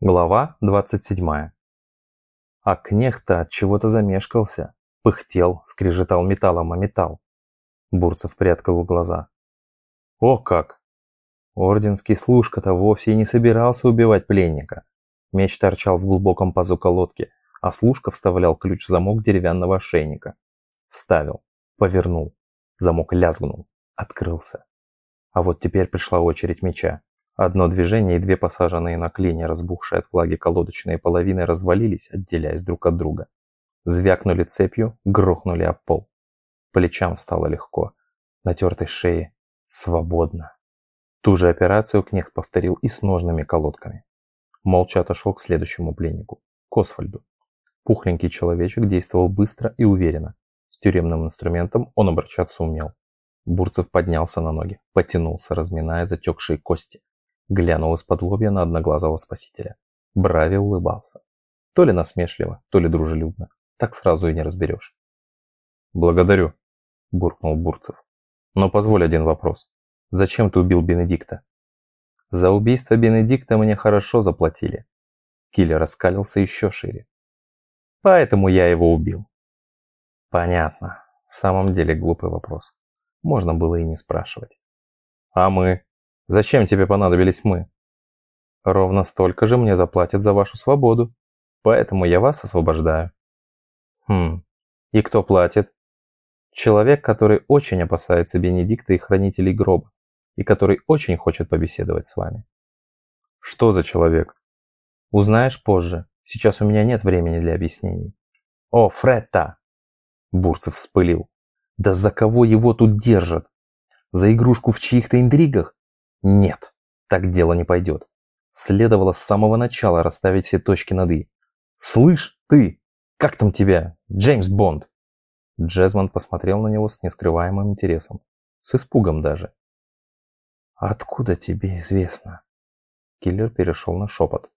Глава 27. А кнехта от чего-то замешкался, пыхтел, скрежетал металлом о металл. Бурцев приоткрыл глаза. О как! Орденский служка-то вовсе и не собирался убивать пленника. Меч торчал в глубоком пазу колодки, а служка вставлял ключ в замок деревянного ошейника. Вставил, повернул, замок лязгнул, открылся. А вот теперь пришла очередь меча. Одно движение и две посаженные на клине, разбухшие от влаги колодочные половины, развалились, отделяясь друг от друга. Звякнули цепью, грохнули об пол. Плечам стало легко. Натертой шее свободно. Ту же операцию Кнехт повторил и с ножными колодками. Молча отошел к следующему пленнику, к Освальду. Пухленький человечек действовал быстро и уверенно. С тюремным инструментом он обращаться умел. Бурцев поднялся на ноги, потянулся, разминая затекшие кости. Глянул из-под лобья на одноглазого спасителя. Брави улыбался. То ли насмешливо, то ли дружелюбно. Так сразу и не разберешь. «Благодарю», – буркнул Бурцев. «Но позволь один вопрос. Зачем ты убил Бенедикта?» «За убийство Бенедикта мне хорошо заплатили». Киллер раскалился еще шире. «Поэтому я его убил». «Понятно. В самом деле глупый вопрос. Можно было и не спрашивать». «А мы?» Зачем тебе понадобились мы? Ровно столько же мне заплатят за вашу свободу, поэтому я вас освобождаю. Хм, и кто платит? Человек, который очень опасается Бенедикта и хранителей гроба, и который очень хочет побеседовать с вами. Что за человек? Узнаешь позже. Сейчас у меня нет времени для объяснений. О, Фретта! Бурцев вспылил. Да за кого его тут держат? За игрушку в чьих-то интригах? Нет, так дело не пойдет. Следовало с самого начала расставить все точки над «и». «Слышь, ты! Как там тебя? Джеймс Бонд!» Джезмонд посмотрел на него с нескрываемым интересом. С испугом даже. «Откуда тебе известно?» Киллер перешел на шепот.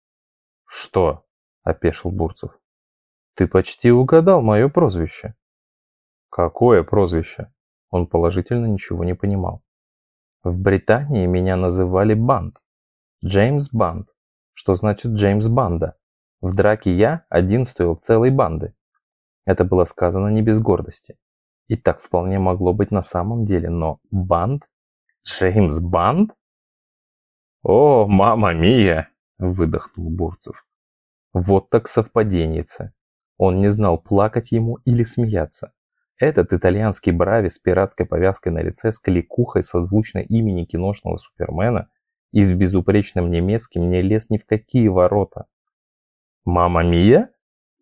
«Что?» – опешил Бурцев. «Ты почти угадал мое прозвище». «Какое прозвище?» Он положительно ничего не понимал. В Британии меня называли Банд. Джеймс Банд, что значит Джеймс Банда. В драке я один стоил целой банды. Это было сказано не без гордости. И так вполне могло быть на самом деле, но Банд? Джеймс Банд? «О, мама мия!» – выдохнул Бурцев. Вот так совпаденница. Он не знал, плакать ему или смеяться. Этот итальянский брави с пиратской повязкой на лице с кликухой созвучной имени киношного супермена и с безупречным немецким не лез ни в какие ворота. «Мама Мия?»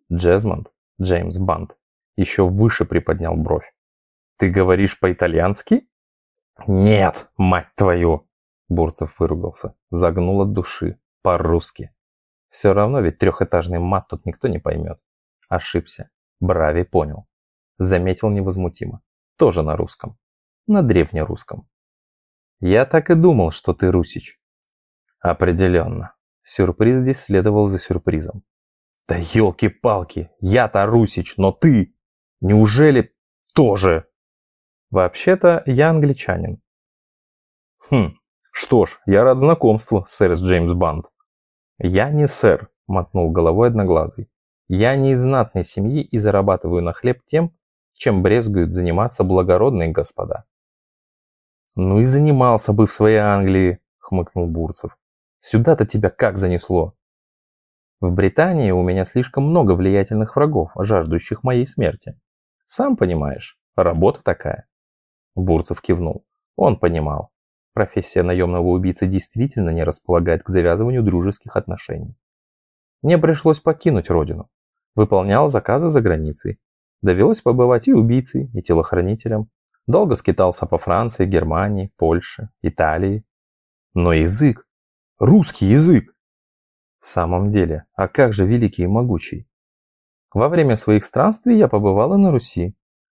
Джезмонд, Джеймс Банд, еще выше приподнял бровь. «Ты говоришь по-итальянски?» «Нет, мать твою!» Бурцев выругался, загнул от души, по-русски. Все равно ведь трехэтажный мат тут никто не поймет. Ошибся. Брави понял. Заметил невозмутимо. Тоже на русском. На древнерусском. Я так и думал, что ты русич. Определенно. Сюрприз здесь следовал за сюрпризом. Да елки-палки, я-то русич, но ты... Неужели тоже? Вообще-то я англичанин. Хм, что ж, я рад знакомству, сэр Джеймс Банд. Я не сэр, мотнул головой одноглазый. Я не из знатной семьи и зарабатываю на хлеб тем, чем брезгуют заниматься благородные господа. «Ну и занимался бы в своей Англии», — хмыкнул Бурцев. «Сюда-то тебя как занесло?» «В Британии у меня слишком много влиятельных врагов, жаждущих моей смерти. Сам понимаешь, работа такая». Бурцев кивнул. Он понимал. Профессия наемного убийцы действительно не располагает к завязыванию дружеских отношений. Мне пришлось покинуть родину. Выполнял заказы за границей, Довелось побывать и убийцей, и телохранителем. Долго скитался по Франции, Германии, Польше, Италии. Но язык, русский язык! В самом деле, а как же великий и могучий? Во время своих странствий я побывала на Руси.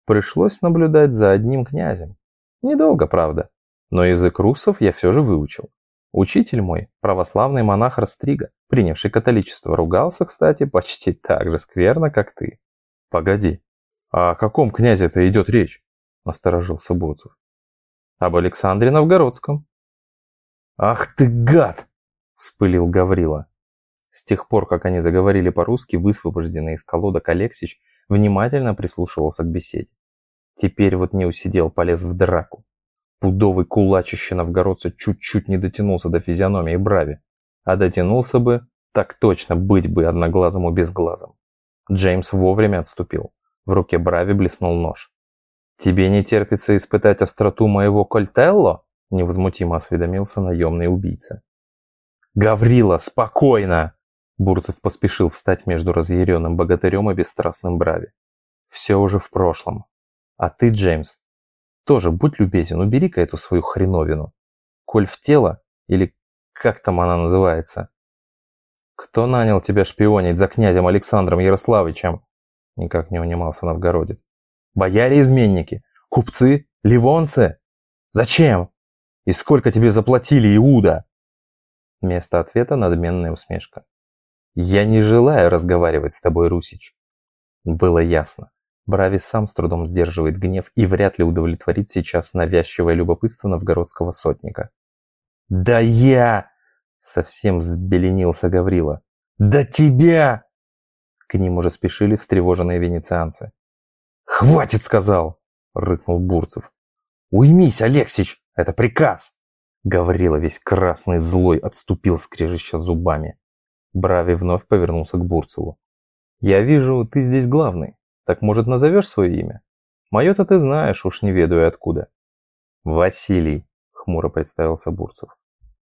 Пришлось наблюдать за одним князем. Недолго, правда, но язык русов я все же выучил. Учитель мой, православный монах Растрига, принявший католичество, ругался, кстати, почти так же скверно, как ты. Погоди, «О каком князе-то идет речь?» – насторожился Бурцев. «Об Александре Новгородском». «Ах ты гад!» – вспылил Гаврила. С тех пор, как они заговорили по-русски, высвобожденный из колодок Алексич внимательно прислушивался к беседе. Теперь вот не усидел, полез в драку. Пудовый кулачище новгородца чуть-чуть не дотянулся до физиономии Брави. А дотянулся бы, так точно быть бы одноглазому безглазом. Джеймс вовремя отступил. В руке Брави блеснул нож. «Тебе не терпится испытать остроту моего кольтелло?» невозмутимо осведомился наемный убийца. «Гаврила, спокойно!» Бурцев поспешил встать между разъяренным богатырем и бесстрастным Брави. «Все уже в прошлом. А ты, Джеймс, тоже будь любезен, убери-ка эту свою хреновину. Коль в тело, или как там она называется?» «Кто нанял тебя шпионить за князем Александром Ярославичем?» Никак не унимался новгородец. «Бояре-изменники? Купцы? Ливонцы? Зачем? И сколько тебе заплатили, Иуда?» Вместо ответа надменная усмешка. «Я не желаю разговаривать с тобой, Русич». Было ясно. Брави сам с трудом сдерживает гнев и вряд ли удовлетворит сейчас навязчивое любопытство новгородского сотника. «Да я!» — совсем взбеленился Гаврила. «Да тебя!» К ним уже спешили встревоженные венецианцы. «Хватит!» — сказал, — рыкнул Бурцев. «Уймись, Алексич! Это приказ!» Гаврила весь красный злой отступил, скрежеща зубами. Брави вновь повернулся к Бурцеву. «Я вижу, ты здесь главный. Так, может, назовешь свое имя? Мое-то ты знаешь, уж не ведаю откуда». «Василий», — хмуро представился Бурцев.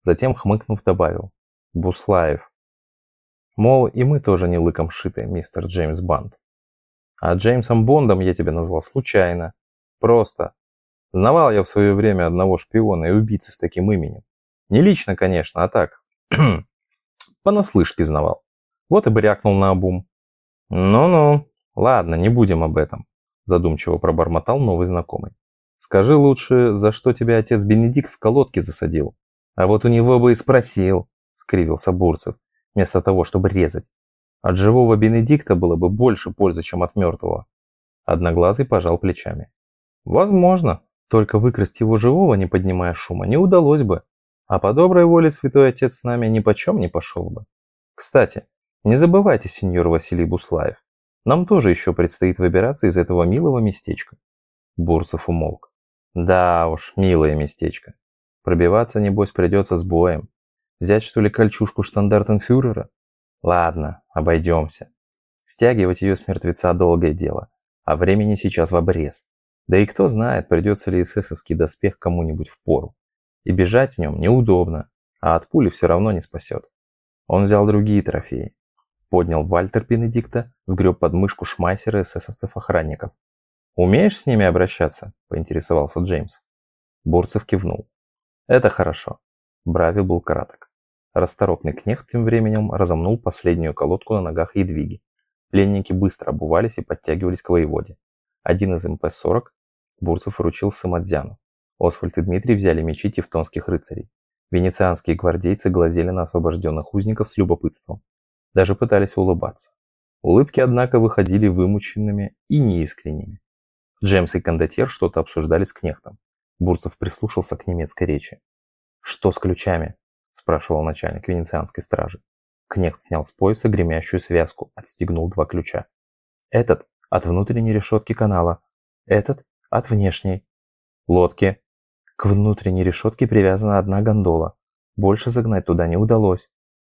Затем, хмыкнув, добавил. «Буслаев». Мол, и мы тоже не лыком шиты, мистер Джеймс Банд. А Джеймсом Бондом я тебя назвал случайно. Просто. Знавал я в свое время одного шпиона и убийцу с таким именем. Не лично, конечно, а так. Понаслышке знавал. Вот и брякнул на обум. Ну-ну, ладно, не будем об этом. Задумчиво пробормотал новый знакомый. Скажи лучше, за что тебя отец Бенедикт в колодке засадил? А вот у него бы и спросил, скривился Бурцев, вместо того, чтобы резать. От живого Бенедикта было бы больше пользы, чем от мертвого. Одноглазый пожал плечами. Возможно, только выкрасть его живого, не поднимая шума, не удалось бы. А по доброй воле святой отец с нами ни почем не пошел бы. Кстати, не забывайте, сеньор Василий Буслаев, нам тоже еще предстоит выбираться из этого милого местечка. Бурцев умолк. Да уж, милое местечко. Пробиваться, небось, придется с боем. Взять, что ли, кольчушку штандартенфюрера? Ладно, обойдемся. Стягивать ее с мертвеца долгое дело, а времени сейчас в обрез. Да и кто знает, придется ли эсэсовский доспех кому-нибудь в пору. И бежать в нем неудобно, а от пули все равно не спасет. Он взял другие трофеи. Поднял Вальтер Бенедикта, сгреб под мышку шмайсера эсэсовцев-охранников. «Умеешь с ними обращаться?» – поинтересовался Джеймс. Борцев кивнул. «Это хорошо». Брави был краток. Расторопный кнехт тем временем разомнул последнюю колодку на ногах Едвиги. Пленники быстро обувались и подтягивались к воеводе. Один из МП-40 Бурцев вручил Самадзяну. Освальд и Дмитрий взяли мечи тевтонских рыцарей. Венецианские гвардейцы глазели на освобожденных узников с любопытством. Даже пытались улыбаться. Улыбки, однако, выходили вымученными и неискренними. Джемс и кондотьер что-то обсуждали с кнехтом. Бурцев прислушался к немецкой речи. «Что с ключами?» Спрашивал начальник венецианской стражи. Кнехт снял с пояса гремящую связку, отстегнул два ключа. Этот от внутренней решетки канала, этот от внешней. Лодки. К внутренней решетке привязана одна гондола. Больше загнать туда не удалось.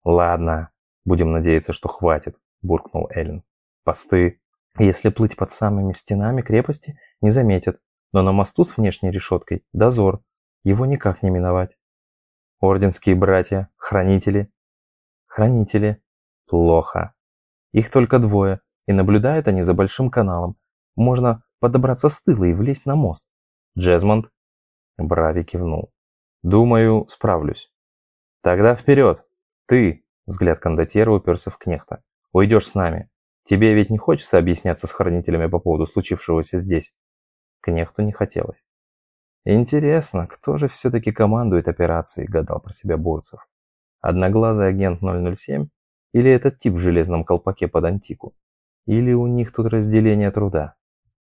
Ладно, будем надеяться, что хватит, буркнул Эллен. Посты. Если плыть под самыми стенами крепости, не заметят. Но на мосту с внешней решеткой дозор. Его никак не миновать. Орденские братья, хранители. Хранители. Плохо. Их только двое, и наблюдают они за большим каналом. Можно подобраться с тыла и влезть на мост. Джезмонд? Брави кивнул. Думаю, справлюсь. Тогда вперед. Ты, взгляд кондотьера уперся в кнехта. Уйдешь с нами. Тебе ведь не хочется объясняться с хранителями по поводу случившегося здесь? Кнехту не хотелось. Интересно, кто же все-таки командует операцией, гадал про себя Бурцев. Одноглазый агент 007 или этот тип в железном колпаке под антику? Или у них тут разделение труда?